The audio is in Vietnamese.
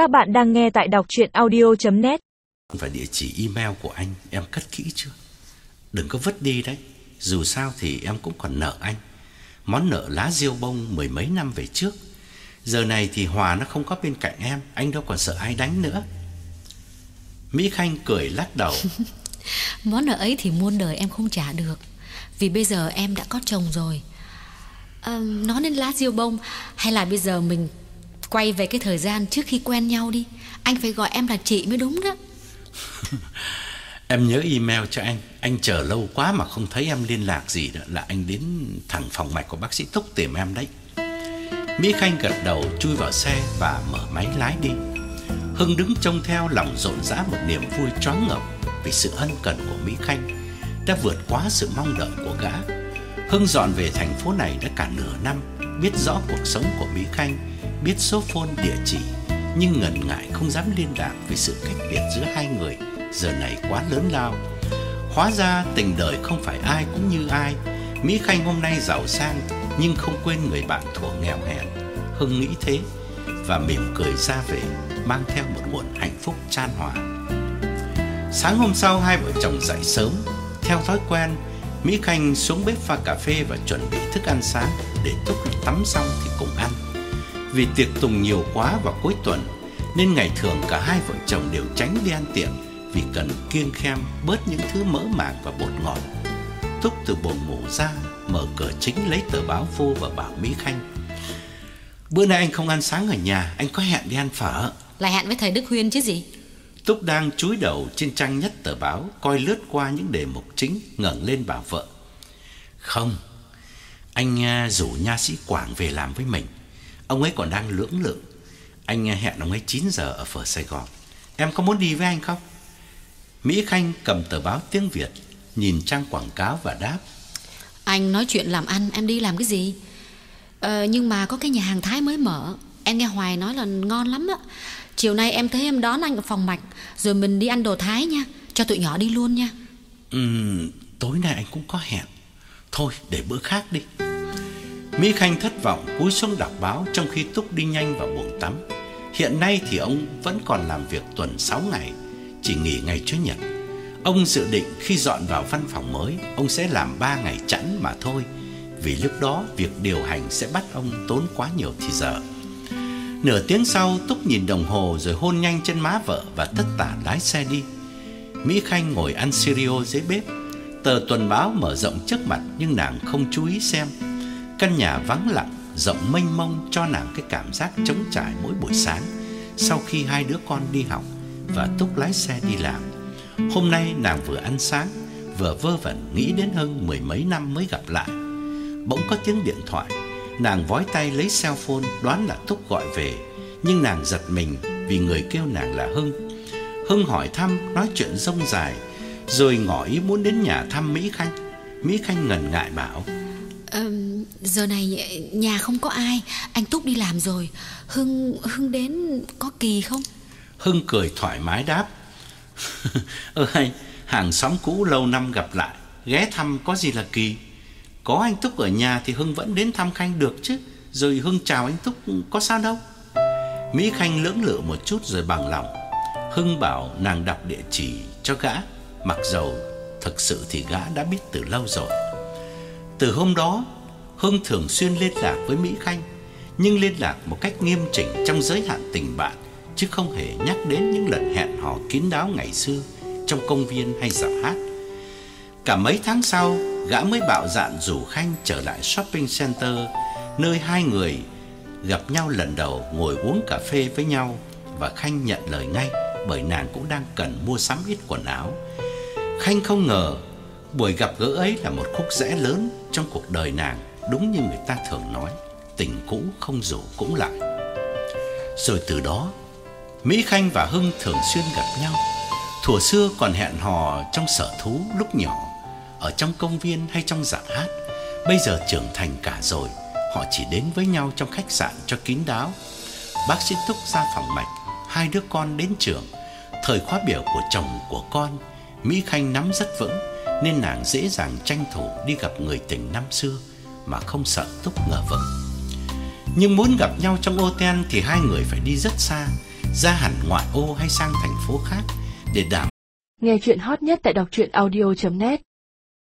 Các bạn đang nghe tại đọc chuyện audio.net Và địa chỉ email của anh em cất kỹ chưa? Đừng có vứt đi đấy. Dù sao thì em cũng còn nợ anh. Món nợ lá diêu bông mười mấy năm về trước. Giờ này thì Hòa nó không có bên cạnh em, anh đâu còn sợ ai đánh nữa. Mỹ Khanh cười lắc đầu. Món nợ ấy thì muôn đời em không trả được Vì bây giờ em đã có chồng rồi à, Nói đến lá diêu bông Hay là bây giờ mình quay về cái thời gian trước khi quen nhau đi. Anh phải gọi em là chị mới đúng đó. Em nhớ email cho anh. Anh chờ lâu quá mà không thấy em liên lạc gì đó Là anh đến thẳng phòng mạch của bác sĩ Túc tìm em đấy. Mỹ Khanh gật đầu, chui vào xe và mở máy lái đi. Hưng đứng trông theo, lòng rộn rã một niềm vui choáng ngợp Vì sự ân cần của Mỹ Khanh Đã vượt quá sự mong đợi của gã. Hưng dọn về thành phố này đã cả nửa năm, Biết rõ cuộc sống của Mỹ Khanh Biết số phone địa chỉ, Nhưng ngần ngại không dám liên lạc Vì sự cách biệt giữa hai người. Giờ này quá lớn lao. Hóa ra tình đời không phải ai cũng như ai. Mỹ Khanh hôm nay giàu sang, Nhưng không quên người bạn thuở nghèo hèn. Hưng nghĩ thế, Và mỉm cười ra về, Mang theo một nguồn hạnh phúc chan hòa. Sáng hôm sau, hai vợ chồng dậy sớm. Theo thói quen, Mỹ Khanh xuống bếp pha cà phê và chuẩn bị thức ăn sáng. Để Túc tắm xong thì cùng ăn. Vì tiệc tùng nhiều quá vào cuối tuần Nên ngày thường cả hai vợ chồng đều tránh đi ăn tiệm Vì cần kiêng khem bớt những thứ mỡ màng và bột ngọt Túc từ buồng ngủ ra Mở cửa chính lấy tờ báo vô và bảo Mỹ Khanh Bữa nay anh không ăn sáng ở nhà Anh có hẹn đi ăn phở Lại hẹn với thầy Đức Huyên chứ gì Túc đang chúi đầu trên trang nhất tờ báo, coi lướt qua những đề mục chính, ngẩng lên bảo vợ. Không, anh à, rủ nha sĩ Quảng về làm với mình. Ông ấy còn đang lưỡng lự. Anh hẹn ông ấy 9 giờ ở phở Sài Gòn. Em có muốn đi với anh không? Mỹ Khanh cầm tờ báo tiếng Việt, nhìn trang quảng cáo và đáp. Anh nói chuyện làm ăn em đi làm cái gì ờ, Nhưng mà có cái nhà hàng Thái mới mở Em nghe Hoài nói là ngon lắm á Chiều nay em thấy em đón anh ở phòng mạch Rồi mình đi ăn đồ Thái nha Cho tụi nhỏ đi luôn nha Ừm, tối nay anh cũng có hẹn. Thôi, để bữa khác đi. Mỹ Khanh thất vọng cúi xuống đọc báo trong khi Túc đi nhanh vào buồng tắm. Hiện nay thì ông vẫn còn làm việc tuần 6 ngày, chỉ nghỉ ngày Chủ nhật. Ông dự định khi dọn vào văn phòng mới, ông sẽ làm 3 ngày chẵn mà thôi, vì lúc đó việc điều hành sẽ bắt ông tốn quá nhiều thì giờ. Nửa tiếng sau, Túc nhìn đồng hồ rồi hôn nhanh trên má vợ và tất tả lái xe đi. Mỹ Khanh ngồi ăn cereal dưới bếp. Tờ tuần báo mở rộng trước mặt nhưng nàng không chú ý xem. Căn nhà vắng lặng, rộng mênh mông cho nàng cái cảm giác trống trải mỗi buổi sáng sau khi hai đứa con đi học và Túc lái xe đi làm. Hôm nay nàng vừa ăn sáng, vừa vơ vẩn nghĩ đến hơn mười mấy năm mới gặp lại. Bỗng có tiếng điện thoại, nàng vói tay lấy cell phone đoán là Túc gọi về, nhưng nàng giật mình vì người kêu nàng là Hưng. Hưng hỏi thăm, nói chuyện rông dài, rồi ngỏ ý muốn đến nhà thăm Mỹ Khanh. Mỹ Khanh ngần ngại bảo: Ờ, Giờ này nhà không có ai Anh Túc đi làm rồi Hưng Hưng đến có kỳ không Hưng cười thoải mái đáp: "Ơ hay, hàng xóm cũ lâu năm gặp lại, ghé thăm có gì là kỳ? Có anh Túc ở nhà thì Hưng vẫn đến thăm Khanh được chứ, rồi Hưng chào anh Túc có sao đâu." Mỹ Khanh lưỡng lự một chút rồi bằng lòng. Hưng bảo nàng đọc địa chỉ cho gã, mặc dầu thực sự thì gã đã biết từ lâu rồi. Từ hôm đó, Hưng thường xuyên liên lạc với Mỹ Khanh, nhưng liên lạc một cách nghiêm chỉnh trong giới hạn tình bạn, chứ không hề nhắc đến những lần hẹn hò kín đáo ngày xưa trong công viên hay dạp hát. Cả mấy tháng sau, gã mới bạo dạn rủ Khanh trở lại shopping center, nơi hai người gặp nhau lần đầu ngồi uống cà phê với nhau và Khanh nhận lời ngay bởi nàng cũng đang cần mua sắm ít quần áo. Khanh không ngờ buổi gặp gỡ ấy là một khúc rẽ lớn trong cuộc đời nàng, đúng như người ta thường nói, tình cũ không rủ cũng lại. Rồi từ đó, Mỹ Khanh và Hưng thường xuyên gặp nhau. Thuở xưa còn hẹn hò trong sở thú lúc nhỏ, ở trong công viên hay trong dạp hát. Bây giờ trưởng thành cả rồi, họ chỉ đến với nhau trong khách sạn cho kín đáo. Bác sĩ Túc ra phòng mạch, hai đứa con đến trường. Thời khóa biểu của chồng của con, Mỹ Khanh nắm rất vững nên nàng dễ dàng tranh thủ đi gặp người tình năm xưa mà không sợ túc ngờ vực. Nhưng muốn gặp nhau trong ô ten thì hai người phải đi rất xa, ra hẳn ngoại ô hay sang thành phố khác để đảm. Nghe chuyện hot nhất tại doctruyenaudio.net